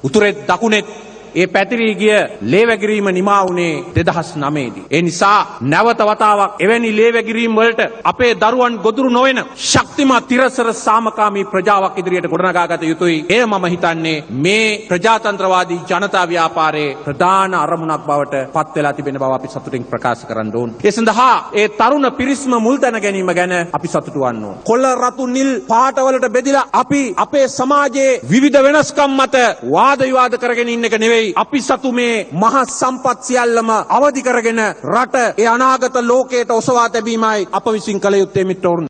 උතුරෙත් දකුණෙත් ඒ පැතිරී ගිය ලේවැගිරීම නිමා වුණේ දෙදහස් නමේදී. ඒ නිසා නැවත වතාවක් එවැනි ලේවැගිරීම් වලට අපේ දරුවන් ගොදුරු නොවෙන ශක්තිමත් තිරසර සාමකාමී ප්‍රජාවක් ඉදිරියට ගොඩනගාගත යුතුයි. එය මම හිතන්නේ මේ ප්‍රජාතන්ත්‍රවාදී ජනතා ව්‍යාපාරයේ ප්‍රධාන අරමුණක් බවට පත් වෙලා තිබෙන බව අපි සතුටින් ප්‍රකාශ කරන්න ඕන. ඒ සඳහා ඒ තරුණ පිරිස්ම මුල් දැන ගැනීම ගැන අපි සතුටු වන්න ඕන. කොළ රතු නිල් පාටවලට බෙදිලා අපි අපේ සමාජයේ විවිධ වෙනස්කම් මත වාද විවාද කරගෙන ඉන්න එක නෙවෙයි අපි සතු මේ මහ සම්පත් සියල්ලම අවදි කරගෙන රට ඒ අනාගත ලෝකයට ඔසවා තැබීමයි අප විසින් කළ යුත්තේ මිත්‍රවරුන්.